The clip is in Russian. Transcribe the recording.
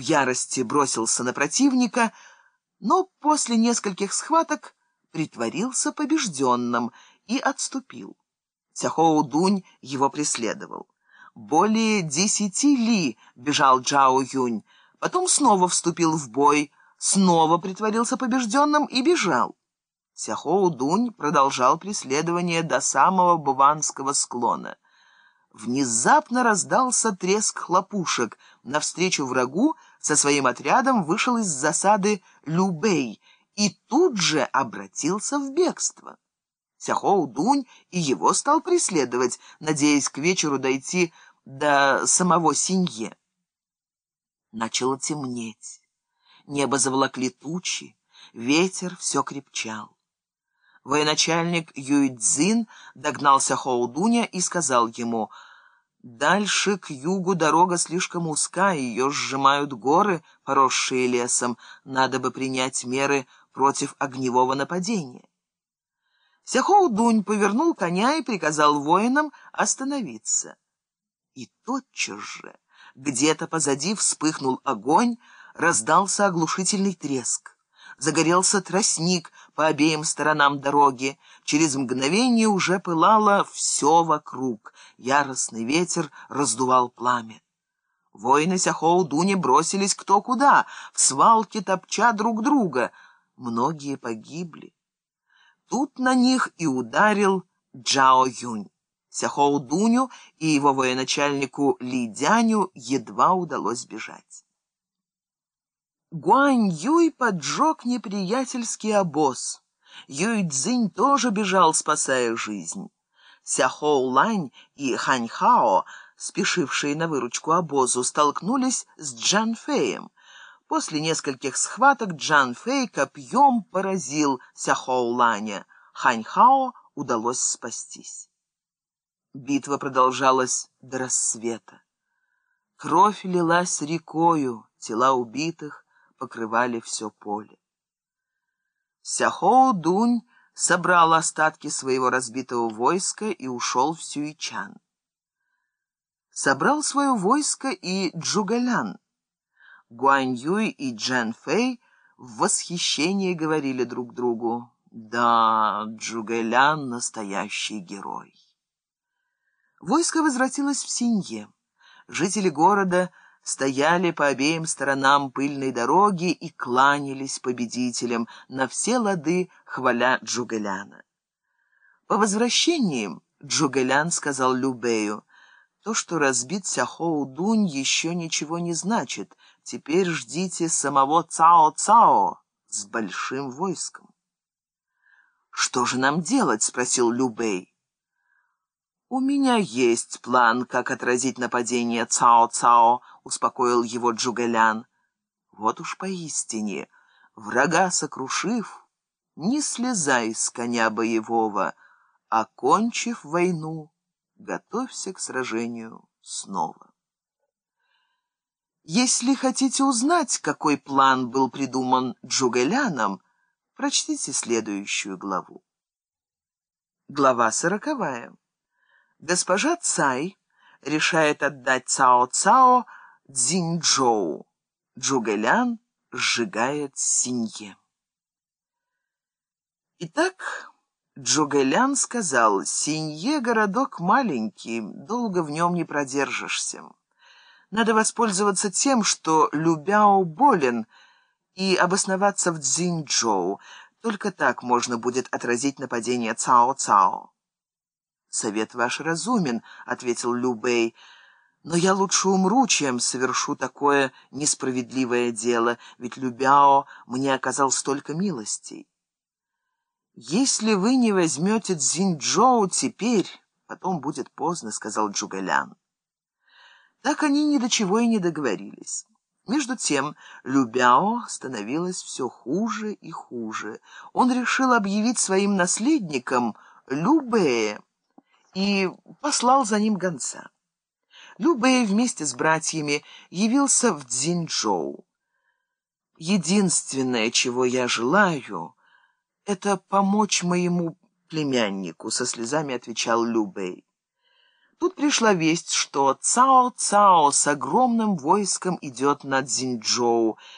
в ярости бросился на противника, но после нескольких схваток притворился побежденным и отступил. Сяхоу Дунь его преследовал. Более десяти ли бежал Джао Юнь, потом снова вступил в бой, снова притворился побежденным и бежал. Сяхоу Дунь продолжал преследование до самого Буванского склона. Внезапно раздался треск хлопушек. Навстречу врагу со своим отрядом вышел из засады Любей и тут же обратился в бегство. Сяхоу Дунь и его стал преследовать, надеясь к вечеру дойти до самого Синье. Начало темнеть. Небо заволокли тучи, ветер все крепчал. Военачальник Юйцзин догнал Сяхоу Дуня и сказал ему, «Дальше к югу дорога слишком узка, ее сжимают горы, поросшие лесом. Надо бы принять меры против огневого нападения». Сяхоу-Дунь повернул коня и приказал воинам остановиться. И тотчас же где-то позади вспыхнул огонь, раздался оглушительный треск. Загорелся тростник по обеим сторонам дороги. Через мгновение уже пылало все вокруг. Яростный ветер раздувал пламя. Воины Сяхоу-Дуни бросились кто куда, в свалке топча друг друга. Многие погибли. Тут на них и ударил Джао Юнь. Сяхоу Дуню и его военачальнику Ли Дяню едва удалось бежать. Гуань Юй поджег неприятельский обоз. Юй Цзинь тоже бежал, спасая жизнь. Сяхоу Лань и Хань Хао, спешившие на выручку обозу, столкнулись с Джан Феем. После нескольких схваток Джан Фэй копьем поразил Сяхоу-Ланя. Ханьхао удалось спастись. Битва продолжалась до рассвета. Кровь лилась рекою, тела убитых покрывали все поле. Сяхоу-Дунь собрал остатки своего разбитого войска и ушел в Сюичан. Собрал свое войско и Джугалян, Гуань Юй и Джан Фэй в восхищении говорили друг другу. Да, Джугэлян — настоящий герой. Войско возвратилось в Синье. Жители города стояли по обеим сторонам пыльной дороги и кланялись победителям, на все лады хваля Джугэляна. По возвращении Джугэлян сказал Любею, то, что разбит Сяхоу-Дунь, еще ничего не значит. Теперь ждите самого Цао-Цао с большим войском. «Что же нам делать?» — спросил Любей. «У меня есть план, как отразить нападение Цао-Цао», — успокоил его Джугэлян. «Вот уж поистине, врага сокрушив, не слезай с коня боевого, окончив войну» готовься к сражению снова. Если хотите узнать, какой план был придуман Джугэляном, прочтите следующую главу. Глава сороковая. Госпожа Цай решает отдать Цао-Цао Цзиньчжоу. Джугэлян сжигает Синье. Итак, Джугэлян сказал, «Синье городок маленький, долго в нем не продержишься. Надо воспользоваться тем, что Любяо болен, и обосноваться в Цзиньчжоу. Только так можно будет отразить нападение Цао-Цао». «Совет ваш разумен», — ответил Любэй, «но я лучше умру, чем совершу такое несправедливое дело, ведь Любяо мне оказал столько милостей». «Если вы не возьмете Цзиньчжоу теперь, потом будет поздно», — сказал Джугалян. Так они ни до чего и не договорились. Между тем Любяо становилось все хуже и хуже. Он решил объявить своим наследником Любе и послал за ним гонца. Любе вместе с братьями явился в Цзиньчжоу. «Единственное, чего я желаю...» это помочь моему племяннику», — со слезами отвечал Любей. Тут пришла весть, что Цао-Цао с огромным войском идет на Цзиньчжоу,